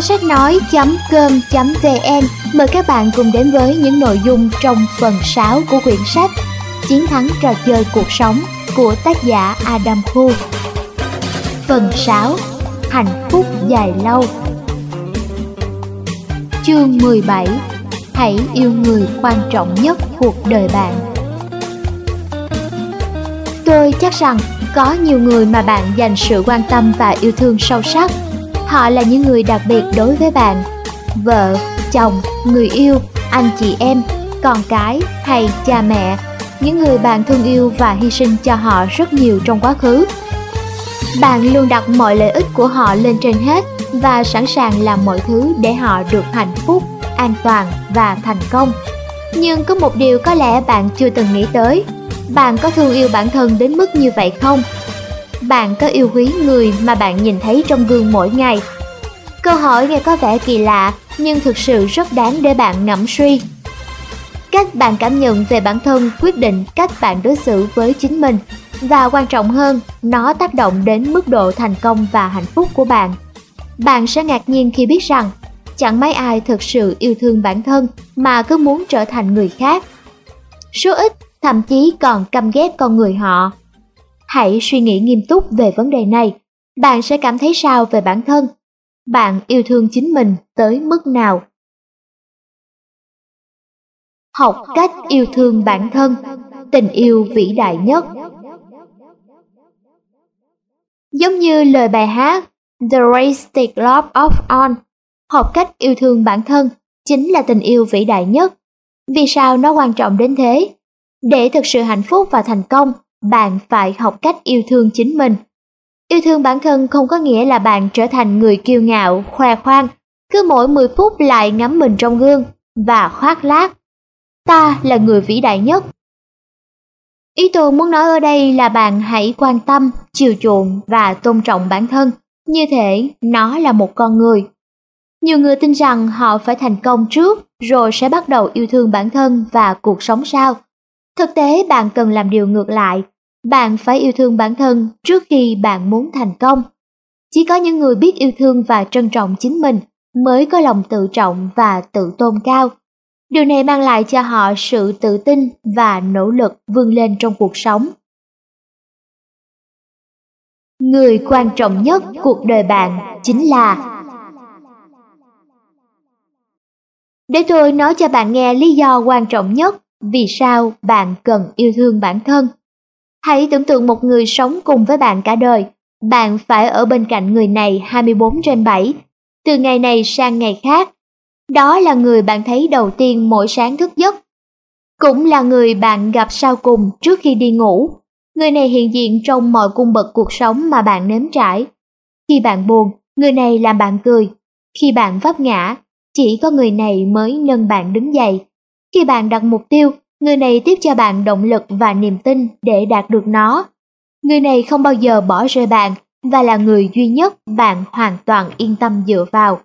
Kho sách nói.com.vn mời các bạn cùng đến với những nội dung trong phần 6 của quyển sách Chiến thắng trò chơi cuộc sống của tác giả Adam Khu. Phần 6 Hạnh phúc dài lâu. Chương 17 Hãy yêu người quan trọng nhất cuộc đời bạn. Tôi chắc rằng có nhiều người mà bạn dành sự quan tâm và yêu thương sâu sắc. Họ là những người đặc biệt đối với bạn. Vợ, chồng, người yêu, anh chị em, con cái hay cha mẹ. Những người bạn thương yêu và hy sinh cho họ rất nhiều trong quá khứ. Bạn luôn đặt mọi lợi ích của họ lên trên hết Và sẵn sàng làm mọi thứ để họ được hạnh phúc, an toàn và thành công. Nhưng có một điều có lẽ bạn chưa từng nghĩ tới. Bạn có thương yêu bản thân đến mức như vậy không? Bạn có yêu quý người mà bạn nhìn thấy trong gương mỗi ngày? Câu hỏi nghe có vẻ kỳ lạ, nhưng thực sự rất đáng để bạn ngẫm suy. Cách bạn cảm nhận về bản thân quyết định cách bạn đối xử với chính mình và quan trọng hơn, nó tác động đến mức độ thành công và hạnh phúc của bạn. Bạn sẽ ngạc nhiên khi biết rằng chẳng mấy ai thực sự yêu thương bản thân mà cứ muốn trở thành người khác. Số ít thậm chí còn căm ghét con người họ Hãy suy nghĩ nghiêm túc về vấn đề này. Bạn sẽ cảm thấy sao về bản thân? Bạn yêu thương chính mình tới mức nào? Học cách yêu thương bản thân, tình yêu vĩ đại nhất. Giống như lời bài hát The Realistic Love of On, học cách yêu thương bản thân chính là tình yêu vĩ đại nhất. Vì sao nó quan trọng đến thế? Để thực sự hạnh phúc và thành công, bạn phải học cách yêu thương chính mình. Yêu thương bản thân không có nghĩa là bạn trở thành người kiêu ngạo, khoe khoang, cứ mỗi 10 phút lại ngắm mình trong gương và khoác lác. Ta là người vĩ đại nhất. Ý tôi muốn nói ở đây là bạn hãy quan tâm, chiều chuộng và tôn trọng bản thân, như thể nó là một con người. Nhiều người tin rằng họ phải thành công trước rồi sẽ bắt đầu yêu thương bản thân và cuộc sống sau. Thực tế, bạn cần làm điều ngược lại. Bạn phải yêu thương bản thân trước khi bạn muốn thành công. Chỉ có những người biết yêu thương và trân trọng chính mình mới có lòng tự trọng và tự tôn cao. Điều này mang lại cho họ sự tự tin và nỗ lực vươn lên trong cuộc sống. Người quan trọng nhất cuộc đời bạn chính là Để tôi nói cho bạn nghe lý do quan trọng nhất vì sao bạn cần yêu thương bản thân? Hãy tưởng tượng một người sống cùng với bạn cả đời. Bạn phải ở bên cạnh người này 24 trên 7, từ ngày này sang ngày khác. Đó là người bạn thấy đầu tiên mỗi sáng thức giấc. Cũng là người bạn gặp sau cùng trước khi đi ngủ. Người này hiện diện trong mọi cung bậc cuộc sống mà bạn nếm trải. Khi bạn buồn, người này làm bạn cười. Khi bạn vấp ngã, chỉ có người này mới nâng bạn đứng dậy. Khi bạn đặt mục tiêu, người này tiếp cho bạn động lực và niềm tin để đạt được nó. Người này không bao giờ bỏ rơi bạn và là người duy nhất bạn hoàn toàn yên tâm dựa vào.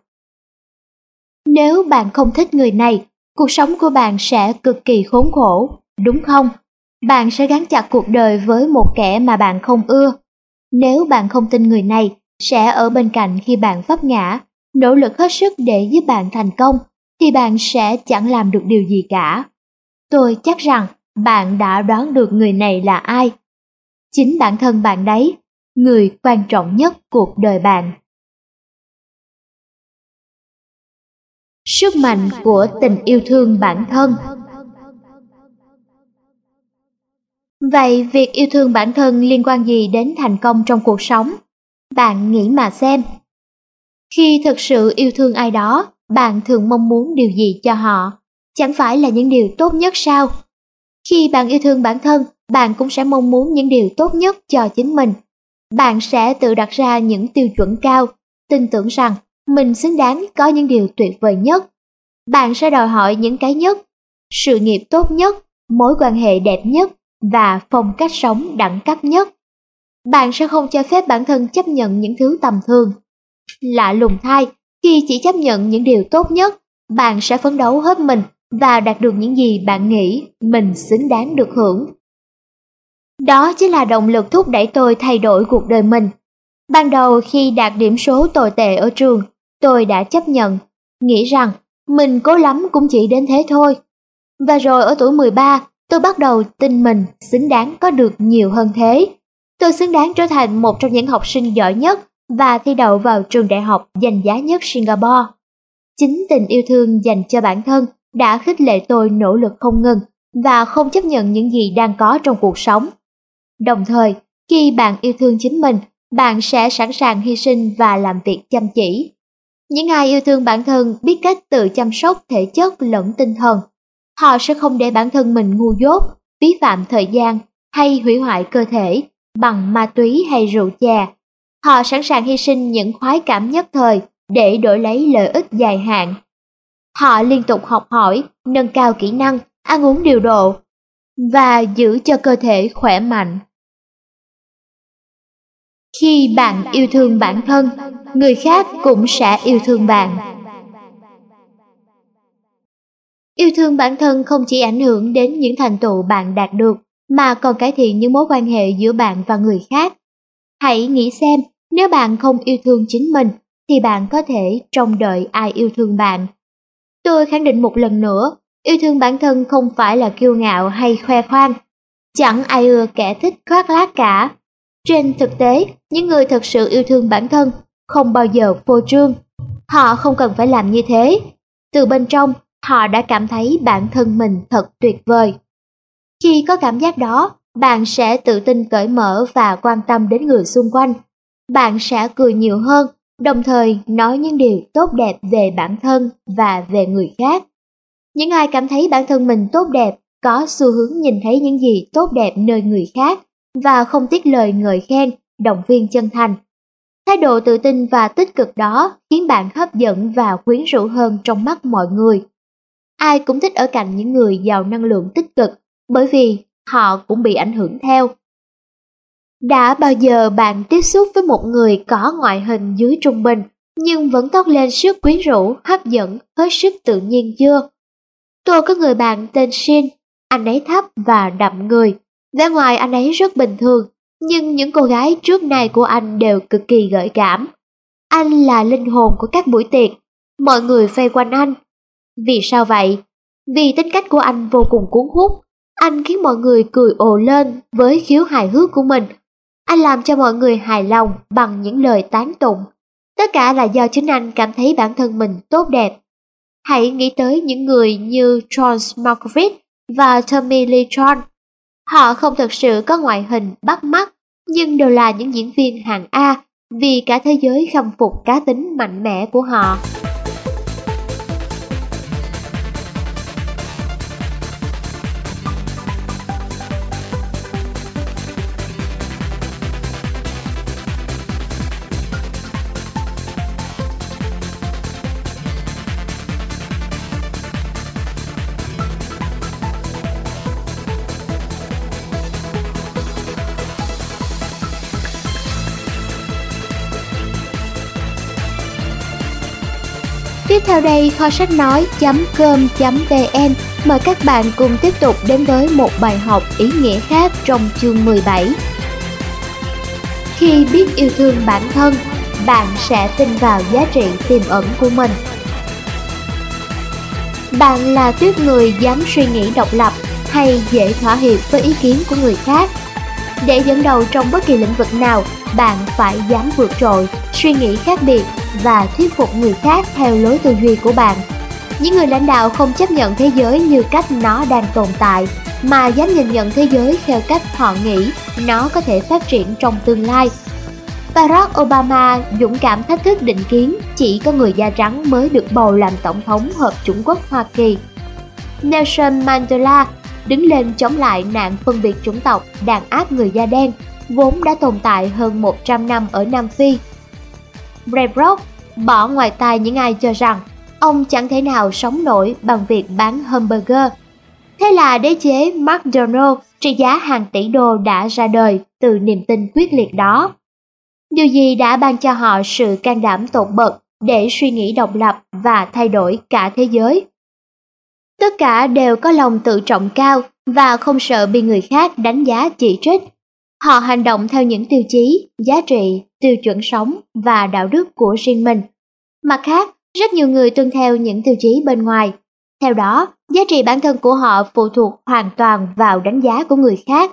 Nếu bạn không thích người này, cuộc sống của bạn sẽ cực kỳ khốn khổ, đúng không? Bạn sẽ gắn chặt cuộc đời với một kẻ mà bạn không ưa. Nếu bạn không tin người này sẽ ở bên cạnh khi bạn vấp ngã, nỗ lực hết sức để giúp bạn thành công thì bạn sẽ chẳng làm được điều gì cả. Tôi chắc rằng bạn đã đoán được người này là ai. Chính bản thân bạn đấy, người quan trọng nhất cuộc đời bạn. Sức mạnh của tình yêu thương bản thân Vậy việc yêu thương bản thân liên quan gì đến thành công trong cuộc sống? Bạn nghĩ mà xem. Khi thực sự yêu thương ai đó, bạn thường mong muốn điều gì cho họ, chẳng phải là những điều tốt nhất sao? Khi bạn yêu thương bản thân, bạn cũng sẽ mong muốn những điều tốt nhất cho chính mình. Bạn sẽ tự đặt ra những tiêu chuẩn cao, tin tưởng rằng mình xứng đáng có những điều tuyệt vời nhất. Bạn sẽ đòi hỏi những cái nhất, sự nghiệp tốt nhất, mối quan hệ đẹp nhất và phong cách sống đẳng cấp nhất. Bạn sẽ không cho phép bản thân chấp nhận những thứ tầm thường. Lạ lùng thay, khi chỉ chấp nhận những điều tốt nhất, bạn sẽ phấn đấu hết mình và đạt được những gì bạn nghĩ mình xứng đáng được hưởng. Đó chính là động lực thúc đẩy tôi thay đổi cuộc đời mình. Ban đầu khi đạt điểm số tồi tệ ở trường, tôi đã chấp nhận, nghĩ rằng mình cố lắm cũng chỉ đến thế thôi. Và rồi ở tuổi 13, tôi bắt đầu tin mình xứng đáng có được nhiều hơn thế. Tôi xứng đáng trở thành một trong những học sinh giỏi nhất và thi đậu vào trường đại học danh giá nhất Singapore. Chính tình yêu thương dành cho bản thân đã khích lệ tôi nỗ lực không ngừng và không chấp nhận những gì đang có trong cuộc sống. Đồng thời, khi bạn yêu thương chính mình, bạn sẽ sẵn sàng hy sinh và làm việc chăm chỉ. Những ai yêu thương bản thân biết cách tự chăm sóc thể chất lẫn tinh thần. Họ sẽ không để bản thân mình ngu dốt, vi phạm thời gian hay hủy hoại cơ thể bằng ma túy hay rượu chè. Họ sẵn sàng hy sinh những khoái cảm nhất thời để đổi lấy lợi ích dài hạn. Họ liên tục học hỏi, nâng cao kỹ năng, ăn uống điều độ và giữ cho cơ thể khỏe mạnh. Khi bạn yêu thương bản thân, người khác cũng sẽ yêu thương bạn. Yêu thương bản thân không chỉ ảnh hưởng đến những thành tựu bạn đạt được, mà còn cải thiện những mối quan hệ giữa bạn và người khác. Hãy nghĩ xem, nếu bạn không yêu thương chính mình, thì bạn có thể trông đợi ai yêu thương bạn. Tôi khẳng định một lần nữa, yêu thương bản thân không phải là kiêu ngạo hay khoe khoang. Chẳng ai ưa kẻ thích khoác lác cả. Trên thực tế, những người thật sự yêu thương bản thân không bao giờ phô trương. Họ không cần phải làm như thế. Từ bên trong, họ đã cảm thấy bản thân mình thật tuyệt vời. Khi có cảm giác đó, bạn sẽ tự tin cởi mở và quan tâm đến người xung quanh. Bạn sẽ cười nhiều hơn, đồng thời nói những điều tốt đẹp về bản thân và về người khác. Những ai cảm thấy bản thân mình tốt đẹp có xu hướng nhìn thấy những gì tốt đẹp nơi người khác và không tiếc lời ngợi khen, động viên chân thành. Thái độ tự tin và tích cực đó khiến bạn hấp dẫn và quyến rũ hơn trong mắt mọi người. Ai cũng thích ở cạnh những người giàu năng lượng tích cực bởi vì họ cũng bị ảnh hưởng theo. Đã bao giờ bạn tiếp xúc với một người có ngoại hình dưới trung bình nhưng vẫn toát lên sức quyến rũ, hấp dẫn, hết sức tự nhiên chưa? Tôi có người bạn tên Shin, anh ấy thấp và đậm người. Vẻ ngoài anh ấy rất bình thường, nhưng những cô gái trước này của anh đều cực kỳ gợi cảm. Anh là linh hồn của các buổi tiệc, mọi người vây quanh anh. Vì sao vậy? Vì tính cách của anh vô cùng cuốn hút, anh khiến mọi người cười ồ lên với khiếu hài hước của mình. Anh làm cho mọi người hài lòng bằng những lời tán tụng. Tất cả là do chính anh cảm thấy bản thân mình tốt đẹp. Hãy nghĩ tới những người như John Markovic và Tommy Lee Jones. Họ không thực sự có ngoại hình bắt mắt, nhưng đều là những diễn viên hạng A vì cả thế giới khâm phục cá tính mạnh mẽ của họ. Tiếp theo đây, kho sách nói.com.vn mời các bạn cùng tiếp tục đến với một bài học ý nghĩa khác trong chương 17. Khi biết yêu thương bản thân, bạn sẽ tin vào giá trị tiềm ẩn của mình. Bạn là tuyết người dám suy nghĩ độc lập hay dễ thỏa hiệp với ý kiến của người khác. Để dẫn đầu trong bất kỳ lĩnh vực nào, bạn phải dám vượt trội, suy nghĩ khác biệt và thuyết phục người khác theo lối tư duy của bạn. Những người lãnh đạo không chấp nhận thế giới như cách nó đang tồn tại, mà dám nhìn nhận thế giới theo cách họ nghĩ nó có thể phát triển trong tương lai. Barack Obama dũng cảm thách thức định kiến chỉ có người da trắng mới được bầu làm tổng thống hợp chủng quốc Hoa Kỳ. Nelson Mandela đứng lên chống lại nạn phân biệt chủng tộc đàn áp người da đen, vốn đã tồn tại hơn 100 năm ở Nam Phi Rebrock bỏ ngoài tai những ai cho rằng ông chẳng thể nào sống nổi bằng việc bán hamburger. Thế là đế chế McDonald trị giá hàng tỷ đô đã ra đời từ niềm tin quyết liệt đó. Điều gì đã ban cho họ sự can đảm tột bậc để suy nghĩ độc lập và thay đổi cả thế giới? Tất cả đều có lòng tự trọng cao và không sợ bị người khác đánh giá chỉ trích Họ hành động theo những tiêu chí, giá trị, tiêu chuẩn sống và đạo đức của riêng mình. Mặt khác, rất nhiều người tuân theo những tiêu chí bên ngoài. Theo đó, giá trị bản thân của họ phụ thuộc hoàn toàn vào đánh giá của người khác.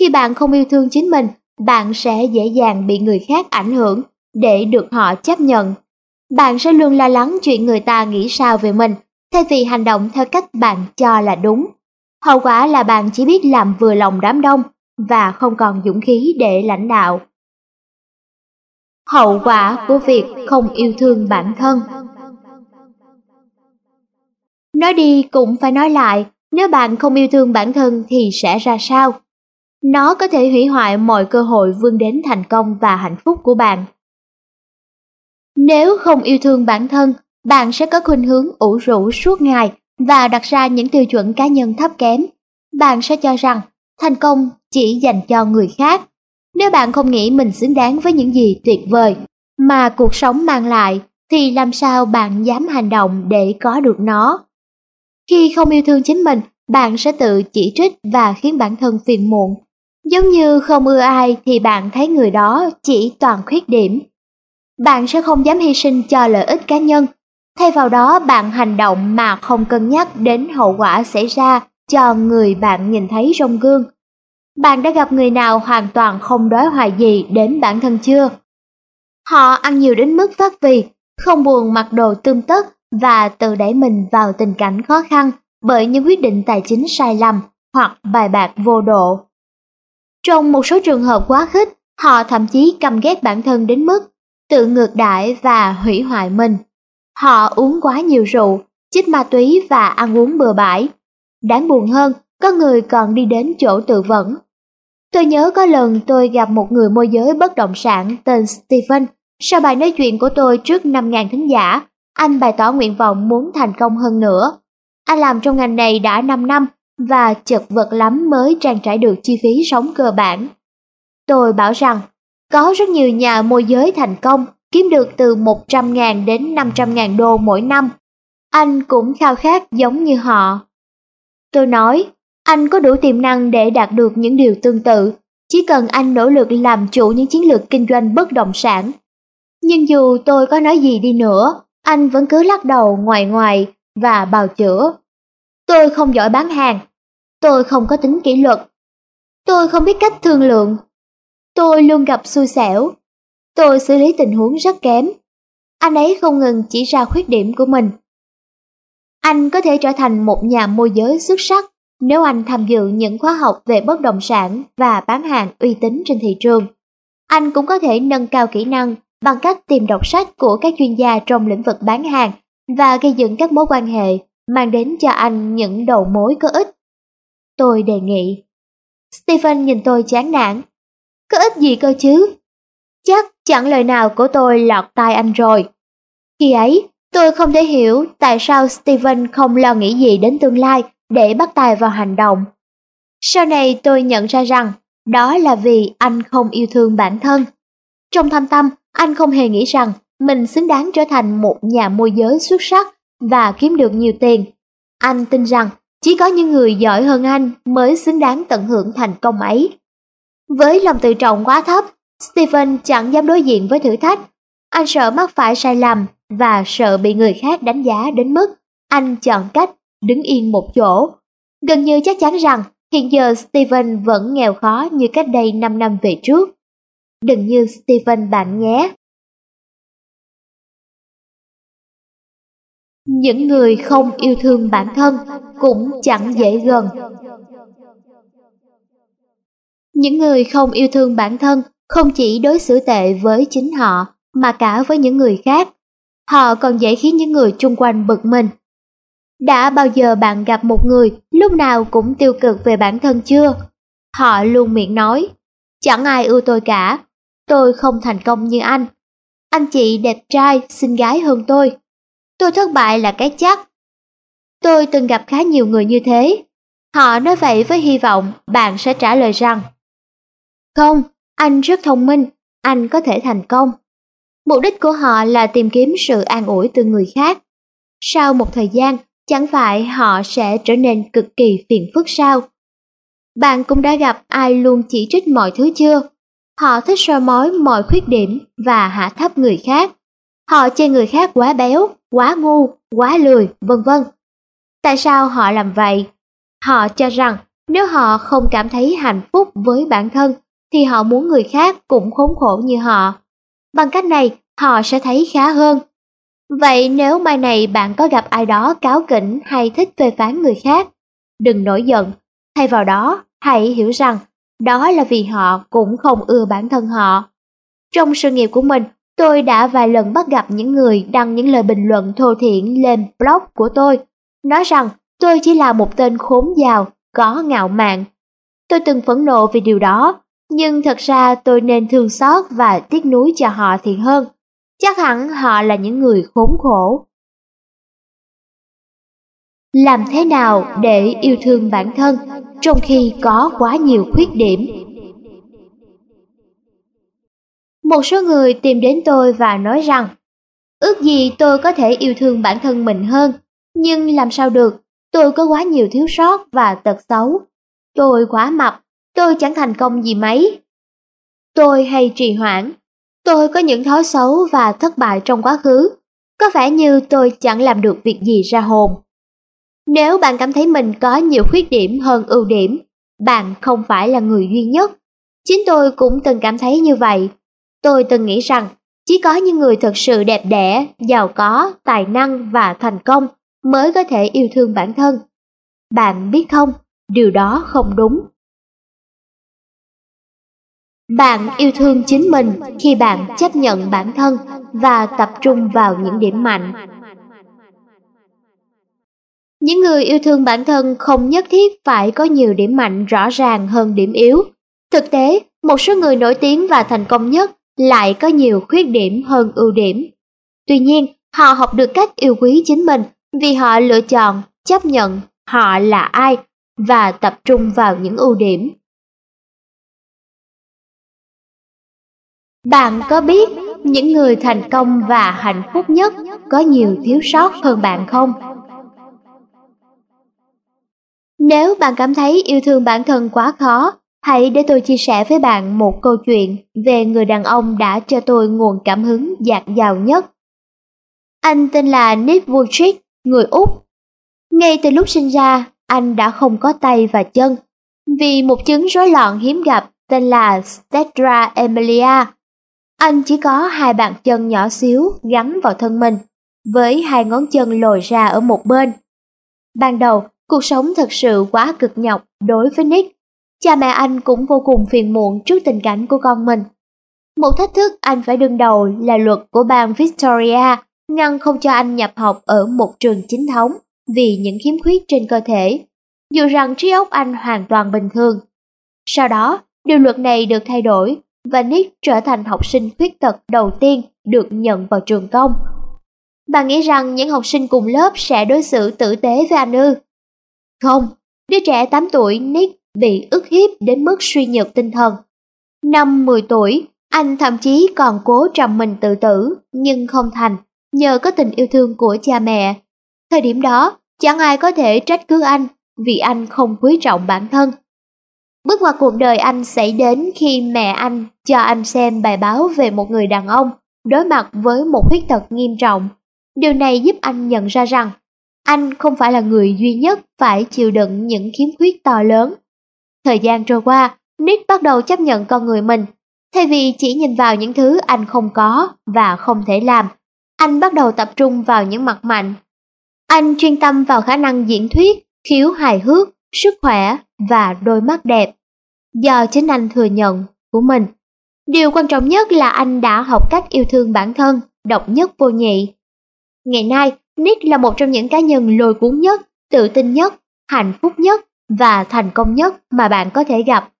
Khi bạn không yêu thương chính mình, bạn sẽ dễ dàng bị người khác ảnh hưởng để được họ chấp nhận. Bạn sẽ luôn lo lắng chuyện người ta nghĩ sao về mình, thay vì hành động theo cách bạn cho là đúng. Hậu quả là bạn chỉ biết làm vừa lòng đám đông và không còn dũng khí để lãnh đạo. Hậu quả của việc không yêu thương bản thân Nói đi cũng phải nói lại, nếu bạn không yêu thương bản thân thì sẽ ra sao? Nó có thể hủy hoại mọi cơ hội vươn đến thành công và hạnh phúc của bạn. Nếu không yêu thương bản thân, bạn sẽ có khuynh hướng ủ rũ suốt ngày và đặt ra những tiêu chuẩn cá nhân thấp kém. Bạn sẽ cho rằng thành công chỉ dành cho người khác. Nếu bạn không nghĩ mình xứng đáng với những gì tuyệt vời mà cuộc sống mang lại, thì làm sao bạn dám hành động để có được nó? Khi không yêu thương chính mình, bạn sẽ tự chỉ trích và khiến bản thân phiền muộn. Giống như không ưa ai thì bạn thấy người đó chỉ toàn khuyết điểm. Bạn sẽ không dám hy sinh cho lợi ích cá nhân. Thay vào đó bạn hành động mà không cân nhắc đến hậu quả xảy ra cho người bạn nhìn thấy trong gương. Bạn đã gặp người nào hoàn toàn không đối hoài gì đến bản thân chưa? Họ ăn nhiều đến mức phát vì, không buồn mặc đồ tươm tất và tự đẩy mình vào tình cảnh khó khăn bởi những quyết định tài chính sai lầm hoặc bài bạc vô độ. Trong một số trường hợp quá khích, họ thậm chí căm ghét bản thân đến mức tự ngược đãi và hủy hoại mình. Họ uống quá nhiều rượu, chích ma túy và ăn uống bừa bãi. Đáng buồn hơn, có người còn đi đến chỗ tự vẫn. Tôi nhớ có lần tôi gặp một người môi giới bất động sản tên Stephen. Sau bài nói chuyện của tôi trước 5.000 thính giả, anh bày tỏ nguyện vọng muốn thành công hơn nữa. Anh làm trong ngành này đã 5 năm và chật vật lắm mới trang trải được chi phí sống cơ bản. Tôi bảo rằng, có rất nhiều nhà môi giới thành công kiếm được từ 100.000 đến 500.000 đô mỗi năm. Anh cũng khao khát giống như họ. Tôi nói, anh có đủ tiềm năng để đạt được những điều tương tự, chỉ cần anh nỗ lực làm chủ những chiến lược kinh doanh bất động sản. Nhưng dù tôi có nói gì đi nữa, anh vẫn cứ lắc đầu ngoài ngoài và bào chữa. Tôi không giỏi bán hàng, tôi không có tính kỷ luật, tôi không biết cách thương lượng, tôi luôn gặp xui xẻo, tôi xử lý tình huống rất kém. Anh ấy không ngừng chỉ ra khuyết điểm của mình. Anh có thể trở thành một nhà môi giới xuất sắc nếu anh tham dự những khóa học về bất động sản và bán hàng uy tín trên thị trường. Anh cũng có thể nâng cao kỹ năng bằng cách tìm đọc sách của các chuyên gia trong lĩnh vực bán hàng và gây dựng các mối quan hệ mang đến cho anh những đầu mối có ích. Tôi đề nghị. Stephen nhìn tôi chán nản. Có ích gì cơ chứ? Chắc chẳng lời nào của tôi lọt tai anh rồi. Khi ấy, tôi không thể hiểu tại sao Stephen không lo nghĩ gì đến tương lai để bắt tay vào hành động. Sau này tôi nhận ra rằng đó là vì anh không yêu thương bản thân. Trong thâm tâm, anh không hề nghĩ rằng mình xứng đáng trở thành một nhà môi giới xuất sắc và kiếm được nhiều tiền. Anh tin rằng chỉ có những người giỏi hơn anh mới xứng đáng tận hưởng thành công ấy. Với lòng tự trọng quá thấp, Stephen chẳng dám đối diện với thử thách. Anh sợ mắc phải sai lầm và sợ bị người khác đánh giá đến mức anh chọn cách đứng yên một chỗ. Gần như chắc chắn rằng hiện giờ Stephen vẫn nghèo khó như cách đây 5 năm về trước. Đừng như Stephen bạn nhé. Những người không yêu thương bản thân cũng chẳng dễ gần. Những người không yêu thương bản thân không chỉ đối xử tệ với chính họ, mà cả với những người khác. Họ còn dễ khiến những người chung quanh bực mình. Đã bao giờ bạn gặp một người lúc nào cũng tiêu cực về bản thân chưa? Họ luôn miệng nói, chẳng ai ưa tôi cả, tôi không thành công như anh. Anh chị đẹp trai, xinh gái hơn tôi. Tôi thất bại là cái chắc. Tôi từng gặp khá nhiều người như thế. Họ nói vậy với hy vọng bạn sẽ trả lời rằng Không, anh rất thông minh, anh có thể thành công. Mục đích của họ là tìm kiếm sự an ủi từ người khác. Sau một thời gian, chẳng phải họ sẽ trở nên cực kỳ phiền phức sao? Bạn cũng đã gặp ai luôn chỉ trích mọi thứ chưa? Họ thích soi mói mọi khuyết điểm và hạ thấp người khác. Họ chê người khác quá béo, quá ngu, quá lười, vân vân. Tại sao họ làm vậy? Họ cho rằng nếu họ không cảm thấy hạnh phúc với bản thân thì họ muốn người khác cũng khốn khổ như họ. Bằng cách này, họ sẽ thấy khá hơn. Vậy nếu mai này bạn có gặp ai đó cáo kỉnh hay thích phê phán người khác, đừng nổi giận, thay vào đó hãy hiểu rằng đó là vì họ cũng không ưa bản thân họ. Trong sự nghiệp của mình, tôi đã vài lần bắt gặp những người đăng những lời bình luận thô thiển lên blog của tôi, nói rằng tôi chỉ là một tên khốn giàu, có ngạo mạn. Tôi từng phẫn nộ vì điều đó, nhưng thật ra tôi nên thương xót và tiếc nuối cho họ thì hơn. Chắc hẳn họ là những người khốn khổ. Làm thế nào để yêu thương bản thân trong khi có quá nhiều khuyết điểm? Một số người tìm đến tôi và nói rằng Ước gì tôi có thể yêu thương bản thân mình hơn, nhưng làm sao được, tôi có quá nhiều thiếu sót và tật xấu. Tôi quá mập, tôi chẳng thành công gì mấy. Tôi hay trì hoãn, tôi có những thói xấu và thất bại trong quá khứ, có vẻ như tôi chẳng làm được việc gì ra hồn. Nếu bạn cảm thấy mình có nhiều khuyết điểm hơn ưu điểm, bạn không phải là người duy nhất. Chính tôi cũng từng cảm thấy như vậy. Tôi từng nghĩ rằng chỉ có những người thật sự đẹp đẽ, giàu có, tài năng và thành công mới có thể yêu thương bản thân. Bạn biết không, điều đó không đúng. Bạn yêu thương chính mình khi bạn chấp nhận bản thân và tập trung vào những điểm mạnh. Những người yêu thương bản thân không nhất thiết phải có nhiều điểm mạnh rõ ràng hơn điểm yếu. Thực tế, một số người nổi tiếng và thành công nhất lại có nhiều khuyết điểm hơn ưu điểm. Tuy nhiên, họ học được cách yêu quý chính mình vì họ lựa chọn chấp nhận họ là ai và tập trung vào những ưu điểm. Bạn có biết những người thành công và hạnh phúc nhất có nhiều thiếu sót hơn bạn không? Nếu bạn cảm thấy yêu thương bản thân quá khó, hãy để tôi chia sẻ với bạn một câu chuyện về người đàn ông đã cho tôi nguồn cảm hứng dạt dào nhất. Anh tên là Nick Vujicic, người Úc. Ngay từ lúc sinh ra, anh đã không có tay và chân, vì một chứng rối loạn hiếm gặp tên là Stetra Emilia. Anh chỉ có hai bàn chân nhỏ xíu gắn vào thân mình, với hai ngón chân lồi ra ở một bên. Ban đầu, Cuộc sống thật sự quá cực nhọc đối với Nick. Cha mẹ anh cũng vô cùng phiền muộn trước tình cảnh của con mình. Một thách thức anh phải đương đầu là luật của bang Victoria ngăn không cho anh nhập học ở một trường chính thống vì những khiếm khuyết trên cơ thể, dù rằng trí óc anh hoàn toàn bình thường. Sau đó, điều luật này được thay đổi và Nick trở thành học sinh khuyết tật đầu tiên được nhận vào trường công. Bạn nghĩ rằng những học sinh cùng lớp sẽ đối xử tử tế với anh ư? Không, đứa trẻ 8 tuổi Nick bị ức hiếp đến mức suy nhược tinh thần. Năm 10 tuổi, anh thậm chí còn cố trầm mình tự tử, nhưng không thành, nhờ có tình yêu thương của cha mẹ. Thời điểm đó, chẳng ai có thể trách cứ anh, vì anh không quý trọng bản thân. Bước ngoặt cuộc đời anh xảy đến khi mẹ anh cho anh xem bài báo về một người đàn ông đối mặt với một khuyết tật nghiêm trọng. Điều này giúp anh nhận ra rằng anh không phải là người duy nhất phải chịu đựng những khiếm khuyết to lớn. Thời gian trôi qua, Nick bắt đầu chấp nhận con người mình. Thay vì chỉ nhìn vào những thứ anh không có và không thể làm, anh bắt đầu tập trung vào những mặt mạnh. Anh chuyên tâm vào khả năng diễn thuyết, khiếu hài hước, sức khỏe và đôi mắt đẹp. Do chính anh thừa nhận của mình. Điều quan trọng nhất là anh đã học cách yêu thương bản thân, độc nhất vô nhị. Ngày nay, Nick là một trong những cá nhân lôi cuốn nhất, tự tin nhất, hạnh phúc nhất và thành công nhất mà bạn có thể gặp.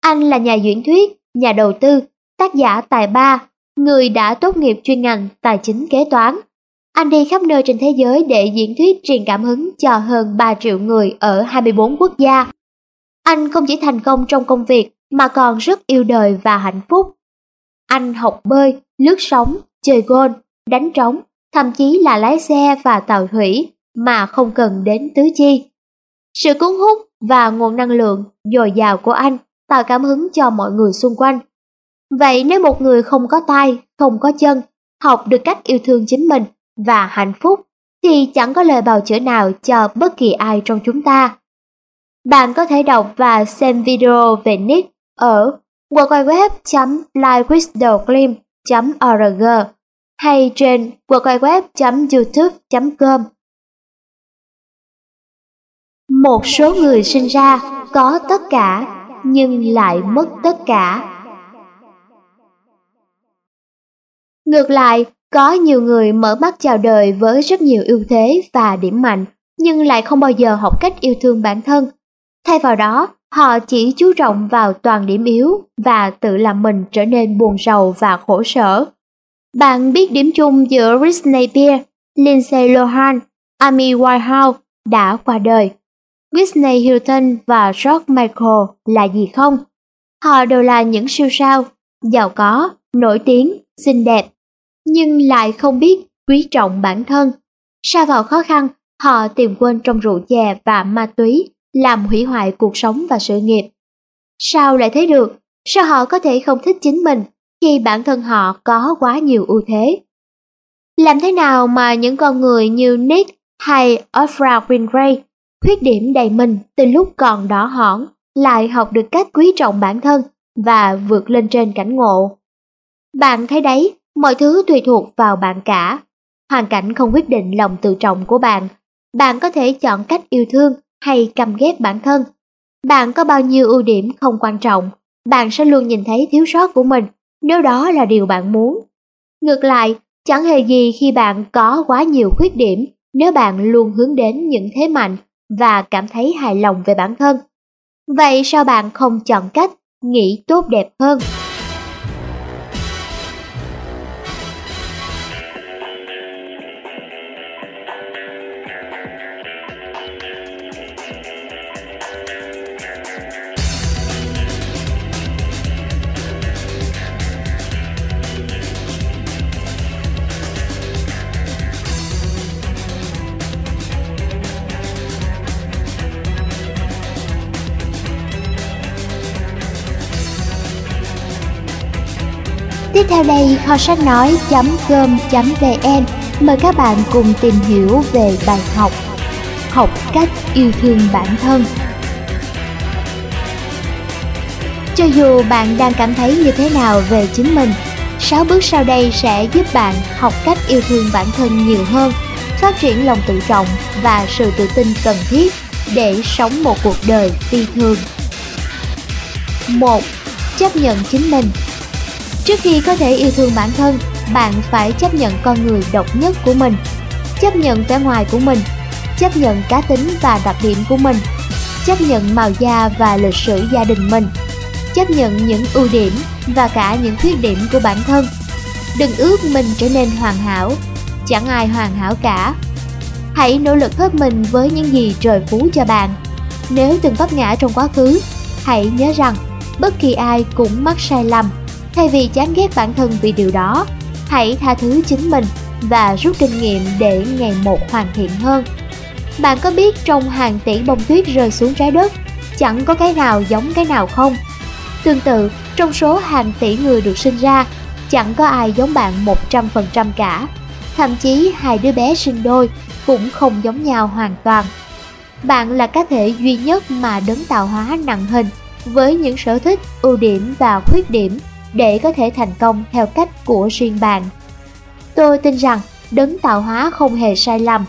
Anh là nhà diễn thuyết, nhà đầu tư, tác giả tài ba, người đã tốt nghiệp chuyên ngành tài chính kế toán. Anh đi khắp nơi trên thế giới để diễn thuyết truyền cảm hứng cho hơn 3 triệu người ở 24 quốc gia. Anh không chỉ thành công trong công việc mà còn rất yêu đời và hạnh phúc. Anh học bơi, lướt sóng, chơi golf, đánh trống, thậm chí là lái xe và tàu thủy mà không cần đến tứ chi. Sự cuốn hút và nguồn năng lượng dồi dào của anh tạo cảm hứng cho mọi người xung quanh. Vậy nếu một người không có tay, không có chân, học được cách yêu thương chính mình và hạnh phúc thì chẳng có lời bào chữa nào cho bất kỳ ai trong chúng ta. Bạn có thể đọc và xem video về Nick ở www.lifewithdoclim.org hay trên www.youtube.com. Một số người sinh ra có tất cả nhưng lại mất tất cả. Ngược lại, có nhiều người mở mắt chào đời với rất nhiều ưu thế và điểm mạnh, nhưng lại không bao giờ học cách yêu thương bản thân. Thay vào đó, họ chỉ chú trọng vào toàn điểm yếu và tự làm mình trở nên buồn rầu và khổ sở. Bạn biết điểm chung giữa Rich Napier, Lindsay Lohan, Amy Winehouse đã qua đời. Whitney Houston và George Michael là gì không? Họ đều là những siêu sao, giàu có, nổi tiếng, xinh đẹp, nhưng lại không biết quý trọng bản thân. Sa vào khó khăn, họ tìm quên trong rượu chè và ma túy, làm hủy hoại cuộc sống và sự nghiệp. Sao lại thấy được? Sao họ có thể không thích chính mình khi bản thân họ có quá nhiều ưu thế? Làm thế nào mà những con người như Nick hay Oprah Winfrey khuyết điểm đầy mình từ lúc còn đỏ hỏn lại học được cách quý trọng bản thân và vượt lên trên cảnh ngộ. Bạn thấy đấy, mọi thứ tùy thuộc vào bạn cả. Hoàn cảnh không quyết định lòng tự trọng của bạn. Bạn có thể chọn cách yêu thương hay căm ghét bản thân. Bạn có bao nhiêu ưu điểm không quan trọng, bạn sẽ luôn nhìn thấy thiếu sót của mình nếu đó là điều bạn muốn. Ngược lại, chẳng hề gì khi bạn có quá nhiều khuyết điểm nếu bạn luôn hướng đến những thế mạnh và cảm thấy hài lòng về bản thân. Vậy sao bạn không chọn cách nghĩ tốt đẹp hơn? Sau đây, kho sách nói.com.vn mời các bạn cùng tìm hiểu về bài học Học cách yêu thương bản thân. Cho dù bạn đang cảm thấy như thế nào về chính mình, 6 bước sau đây sẽ giúp bạn học cách yêu thương bản thân nhiều hơn, phát triển lòng tự trọng và sự tự tin cần thiết để sống một cuộc đời phi thường. 1. Chấp nhận chính mình Trước khi có thể yêu thương bản thân, bạn phải chấp nhận con người độc nhất của mình, chấp nhận vẻ ngoài của mình, chấp nhận cá tính và đặc điểm của mình, chấp nhận màu da và lịch sử gia đình mình, chấp nhận những ưu điểm và cả những khuyết điểm của bản thân. Đừng ước mình trở nên hoàn hảo, chẳng ai hoàn hảo cả. Hãy nỗ lực hết mình với những gì trời phú cho bạn. Nếu từng vấp ngã trong quá khứ, hãy nhớ rằng bất kỳ ai cũng mắc sai lầm Thay vì chán ghét bản thân vì điều đó, hãy tha thứ chính mình và rút kinh nghiệm để ngày một hoàn thiện hơn. Bạn có biết trong hàng tỷ bông tuyết rơi xuống trái đất, chẳng có cái nào giống cái nào không? Tương tự, trong số hàng tỷ người được sinh ra, chẳng có ai giống bạn 100% cả. Thậm chí hai đứa bé sinh đôi cũng không giống nhau hoàn toàn. Bạn là cá thể duy nhất mà đấng tạo hóa nặng hình với những sở thích, ưu điểm và khuyết điểm để có thể thành công theo cách của riêng bạn. Tôi tin rằng đấng tạo hóa không hề sai lầm.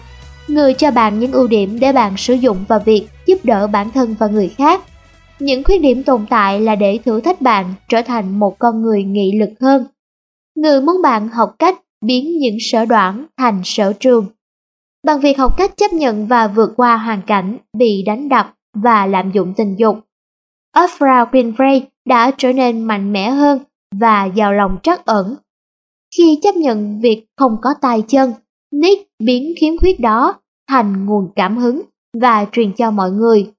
Người cho bạn những ưu điểm để bạn sử dụng vào việc giúp đỡ bản thân và người khác. Những khuyết điểm tồn tại là để thử thách bạn trở thành một con người nghị lực hơn. Người muốn bạn học cách biến những sở đoạn thành sở trường. Bằng việc học cách chấp nhận và vượt qua hoàn cảnh bị đánh đập và lạm dụng tình dục. Oprah Winfrey đã trở nên mạnh mẽ hơn và giàu lòng trắc ẩn. Khi chấp nhận việc không có tay chân, Nick biến khiếm khuyết đó thành nguồn cảm hứng và truyền cho mọi người.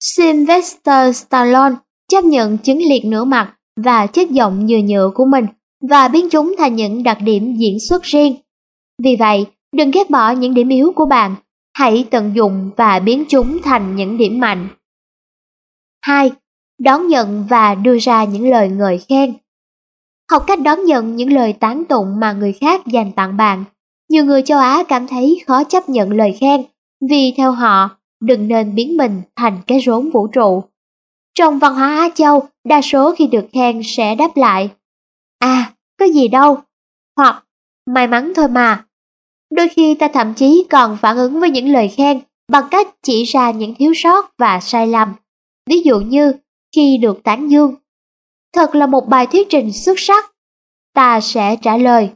Sylvester Stallone chấp nhận chứng liệt nửa mặt và chất giọng nhựa nhựa của mình và biến chúng thành những đặc điểm diễn xuất riêng. Vì vậy, đừng ghét bỏ những điểm yếu của bạn, hãy tận dụng và biến chúng thành những điểm mạnh. 2 đón nhận và đưa ra những lời ngợi khen. học cách đón nhận những lời tán tụng mà người khác dành tặng bạn. Nhiều người châu Á cảm thấy khó chấp nhận lời khen vì theo họ đừng nên biến mình thành cái rốn vũ trụ. Trong văn hóa Á Châu, đa số khi được khen sẽ đáp lại À, có gì đâu, hoặc may mắn thôi mà. Đôi khi ta thậm chí còn phản ứng với những lời khen bằng cách chỉ ra những thiếu sót và sai lầm. Ví dụ như khi được tán dương. Thật là một bài thuyết trình xuất sắc. Ta sẽ trả lời.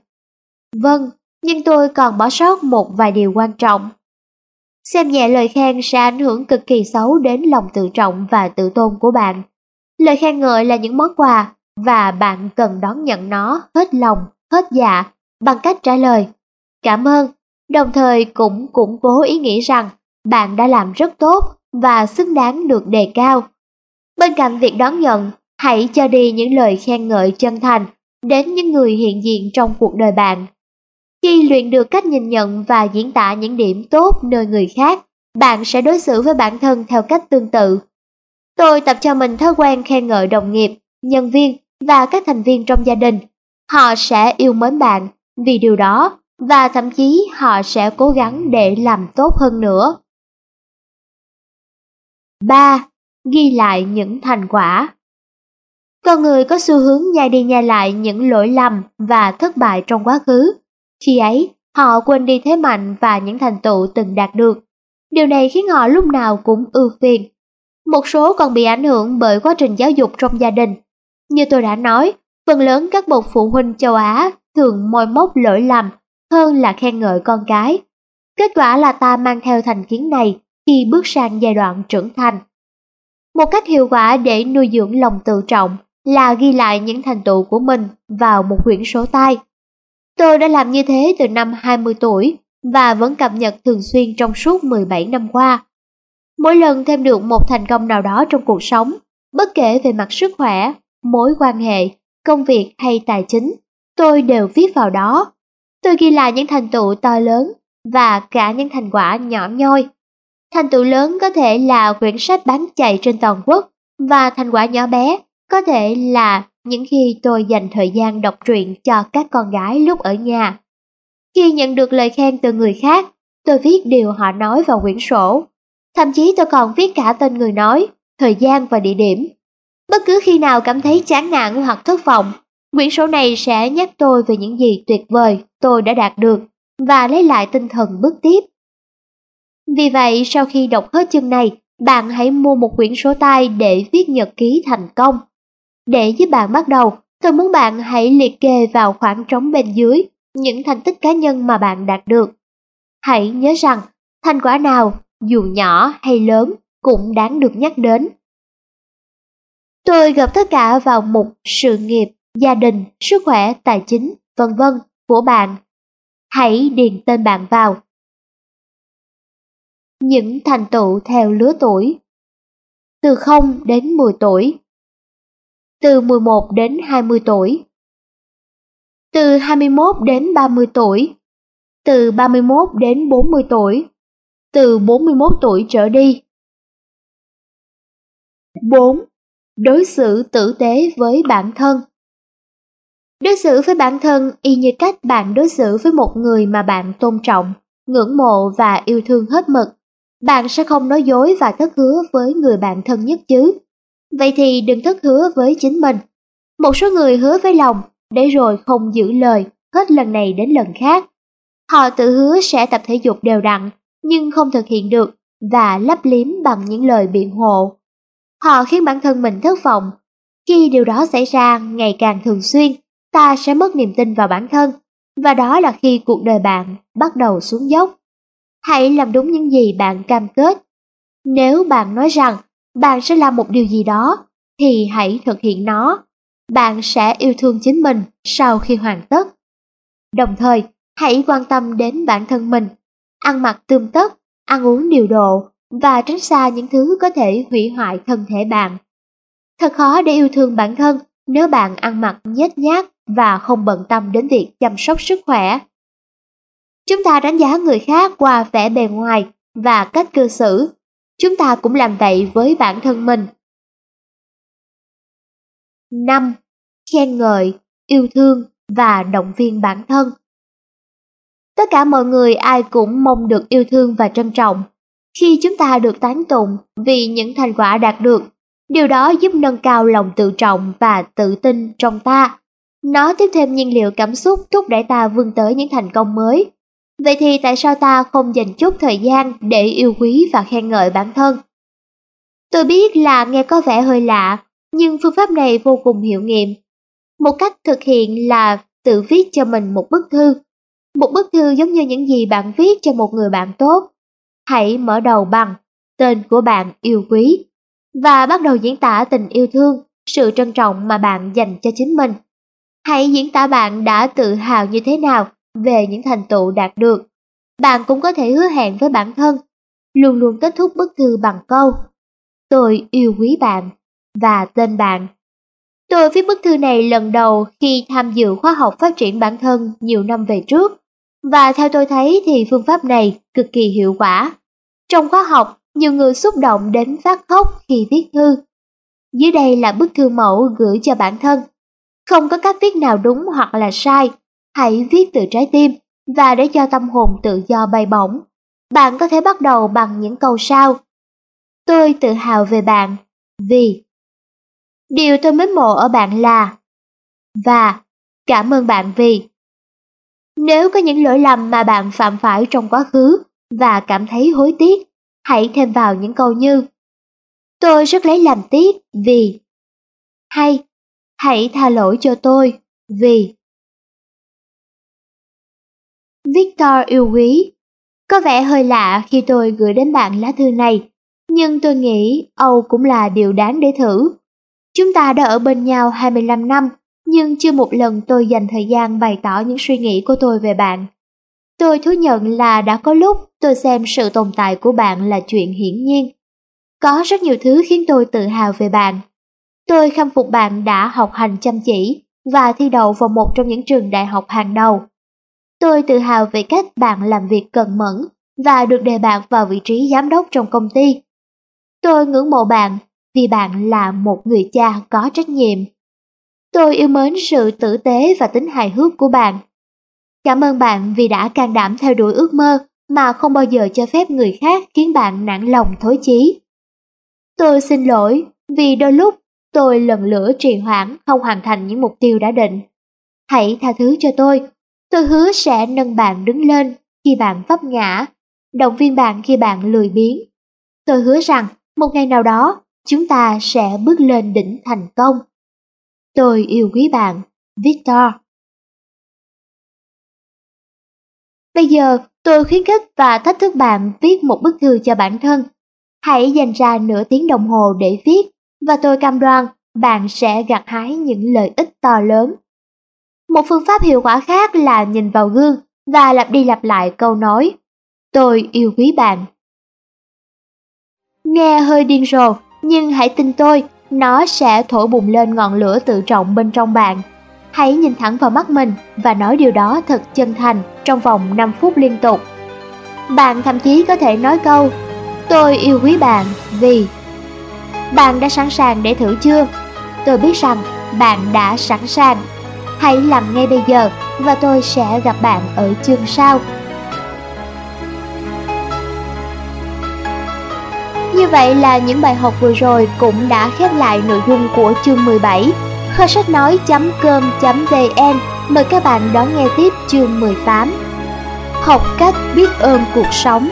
Vâng, nhưng tôi còn bỏ sót một vài điều quan trọng. Xem nhẹ lời khen sẽ ảnh hưởng cực kỳ xấu đến lòng tự trọng và tự tôn của bạn. Lời khen ngợi là những món quà và bạn cần đón nhận nó hết lòng, hết dạ bằng cách trả lời cảm ơn, đồng thời cũng củng cố ý nghĩ rằng bạn đã làm rất tốt và xứng đáng được đề cao. Bên cạnh việc đón nhận, hãy cho đi những lời khen ngợi chân thành đến những người hiện diện trong cuộc đời bạn. Khi luyện được cách nhìn nhận và diễn tả những điểm tốt nơi người khác, bạn sẽ đối xử với bản thân theo cách tương tự. Tôi tập cho mình thói quen khen ngợi đồng nghiệp, nhân viên và các thành viên trong gia đình. Họ sẽ yêu mến bạn vì điều đó và thậm chí họ sẽ cố gắng để làm tốt hơn nữa. 3. Ghi lại những thành quả Con người có xu hướng nhai đi nhai lại những lỗi lầm và thất bại trong quá khứ. Khi ấy, họ quên đi thế mạnh và những thành tựu từng đạt được. Điều này khiến họ lúc nào cũng ưu phiền. Một số còn bị ảnh hưởng bởi quá trình giáo dục trong gia đình. Như tôi đã nói, phần lớn các bậc phụ huynh châu Á thường môi móc lỗi lầm hơn là khen ngợi con cái. Kết quả là ta mang theo thành kiến này khi bước sang giai đoạn trưởng thành. Một cách hiệu quả để nuôi dưỡng lòng tự trọng là ghi lại những thành tựu của mình vào một quyển sổ tay. Tôi đã làm như thế từ năm 20 tuổi và vẫn cập nhật thường xuyên trong suốt 17 năm qua. Mỗi lần thêm được một thành công nào đó trong cuộc sống, bất kể về mặt sức khỏe, mối quan hệ, công việc hay tài chính, tôi đều viết vào đó. Tôi ghi lại những thành tựu to lớn và cả những thành quả nhỏ nhoi. Thành tựu lớn có thể là quyển sách bán chạy trên toàn quốc và thành quả nhỏ bé có thể là những khi tôi dành thời gian đọc truyện cho các con gái lúc ở nhà. Khi nhận được lời khen từ người khác, tôi viết điều họ nói vào quyển sổ. Thậm chí tôi còn viết cả tên người nói, thời gian và địa điểm. Bất cứ khi nào cảm thấy chán nản hoặc thất vọng, quyển sổ này sẽ nhắc tôi về những gì tuyệt vời tôi đã đạt được và lấy lại tinh thần bước tiếp. Vì vậy, sau khi đọc hết chương này, bạn hãy mua một quyển sổ tay để viết nhật ký thành công. Để giúp bạn bắt đầu, tôi muốn bạn hãy liệt kê vào khoảng trống bên dưới những thành tích cá nhân mà bạn đạt được. Hãy nhớ rằng, thành quả nào, dù nhỏ hay lớn, cũng đáng được nhắc đến. Tôi gặp tất cả vào mục sự nghiệp, gia đình, sức khỏe, tài chính, vân vân của bạn. Hãy điền tên bạn vào. Những thành tựu theo lứa tuổi. Từ 0 đến 10 tuổi. Từ 11 đến 20 tuổi. Từ 21 đến 30 tuổi. Từ 31 đến 40 tuổi. Từ 41 tuổi trở đi. 4. Đối xử tử tế với bản thân. Đối xử với bản thân y như cách bạn đối xử với một người mà bạn tôn trọng, ngưỡng mộ và yêu thương hết mực. Bạn sẽ không nói dối và thất hứa với người bạn thân nhất chứ. Vậy thì đừng thất hứa với chính mình. Một số người hứa với lòng, để rồi không giữ lời, hết lần này đến lần khác. Họ tự hứa sẽ tập thể dục đều đặn, nhưng không thực hiện được và lấp liếm bằng những lời biện hộ. Họ khiến bản thân mình thất vọng. Khi điều đó xảy ra ngày càng thường xuyên, ta sẽ mất niềm tin vào bản thân, và đó là khi cuộc đời bạn bắt đầu xuống dốc. Hãy làm đúng những gì bạn cam kết. Nếu bạn nói rằng bạn sẽ làm một điều gì đó, thì hãy thực hiện nó. Bạn sẽ yêu thương chính mình sau khi hoàn tất. Đồng thời, hãy quan tâm đến bản thân mình, ăn mặc tươm tất, ăn uống điều độ và tránh xa những thứ có thể hủy hoại thân thể bạn. Thật khó để yêu thương bản thân nếu bạn ăn mặc nhếch nhác và không bận tâm đến việc chăm sóc sức khỏe. Chúng ta đánh giá người khác qua vẻ bề ngoài và cách cư xử. Chúng ta cũng làm vậy với bản thân mình. 5. Khen ngợi yêu thương và động viên bản thân. Tất cả mọi người ai cũng mong được yêu thương và trân trọng. Khi chúng ta được tán tụng vì những thành quả đạt được, điều đó giúp nâng cao lòng tự trọng và tự tin trong ta. Nó tiếp thêm nhiên liệu cảm xúc thúc đẩy ta vươn tới những thành công mới. Vậy thì tại sao ta không dành chút thời gian để yêu quý và khen ngợi bản thân? Tôi biết là nghe có vẻ hơi lạ, nhưng phương pháp này vô cùng hiệu nghiệm. Một cách thực hiện là tự viết cho mình một bức thư. Một bức thư giống như những gì bạn viết cho một người bạn tốt. Hãy mở đầu bằng tên của bạn yêu quý và bắt đầu diễn tả tình yêu thương, sự trân trọng mà bạn dành cho chính mình. Hãy diễn tả bạn đã tự hào như thế nào về những thành tựu đạt được. Bạn cũng có thể hứa hẹn với bản thân, luôn luôn kết thúc bức thư bằng câu Tôi yêu quý bạn và tên bạn. Tôi viết bức thư này lần đầu khi tham dự khóa học phát triển bản thân nhiều năm về trước, và theo tôi thấy thì phương pháp này cực kỳ hiệu quả. Trong khóa học, nhiều người xúc động đến phát khóc khi viết thư. Dưới đây là bức thư mẫu gửi cho bản thân. Không có cách viết nào đúng hoặc là sai, hãy viết từ trái tim và để cho tâm hồn tự do bay bổng. Bạn có thể bắt đầu bằng những câu sau. Tôi tự hào về bạn vì Điều tôi mến mộ ở bạn là Và cảm ơn bạn vì Nếu có những lỗi lầm mà bạn phạm phải trong quá khứ và cảm thấy hối tiếc, hãy thêm vào những câu như Tôi rất lấy làm tiếc vì Hay hãy tha lỗi cho tôi vì Victor yêu quý Có vẻ hơi lạ khi tôi gửi đến bạn lá thư này, nhưng tôi nghĩ Âu cũng là điều đáng để thử. Chúng ta đã ở bên nhau 25 năm, nhưng chưa một lần tôi dành thời gian bày tỏ những suy nghĩ của tôi về bạn. Tôi thú nhận là đã có lúc tôi xem sự tồn tại của bạn là chuyện hiển nhiên. Có rất nhiều thứ khiến tôi tự hào về bạn. Tôi khâm phục bạn đã học hành chăm chỉ và thi đậu vào một trong những trường đại học hàng đầu. Tôi tự hào về cách bạn làm việc cẩn mẫn và được đề bạn vào vị trí giám đốc trong công ty. Tôi ngưỡng mộ bạn vì bạn là một người cha có trách nhiệm. Tôi yêu mến sự tử tế và tính hài hước của bạn. Cảm ơn bạn vì đã can đảm theo đuổi ước mơ mà không bao giờ cho phép người khác khiến bạn nản lòng thối chí. Tôi xin lỗi vì đôi lúc tôi lần lửa trì hoãn không hoàn thành những mục tiêu đã định. Hãy tha thứ cho tôi, tôi hứa sẽ nâng bạn đứng lên khi bạn vấp ngã, động viên bạn khi bạn lười biếng. Tôi hứa rằng một ngày nào đó chúng ta sẽ bước lên đỉnh thành công. Tôi yêu quý bạn, Victor. Bây giờ, tôi khuyến khích và thách thức bạn viết một bức thư cho bản thân. Hãy dành ra nửa tiếng đồng hồ để viết, và tôi cam đoan bạn sẽ gặt hái những lợi ích to lớn. Một phương pháp hiệu quả khác là nhìn vào gương và lặp đi lặp lại câu nói Tôi yêu quý bạn. Nghe hơi điên rồ, nhưng hãy tin tôi, nó sẽ thổi bùng lên ngọn lửa tự trọng bên trong bạn. Hãy nhìn thẳng vào mắt mình và nói điều đó thật chân thành trong vòng 5 phút liên tục. Bạn thậm chí có thể nói câu Tôi yêu quý bạn vì Bạn đã sẵn sàng để thử chưa? Tôi biết rằng bạn đã sẵn sàng. Hãy làm ngay bây giờ và tôi sẽ gặp bạn ở chương sau. Như vậy là những bài học vừa rồi cũng đã khép lại nội dung của chương 17. Kho sách nói.com.vn mời các bạn đón nghe tiếp chương 18. Học cách biết ơn cuộc sống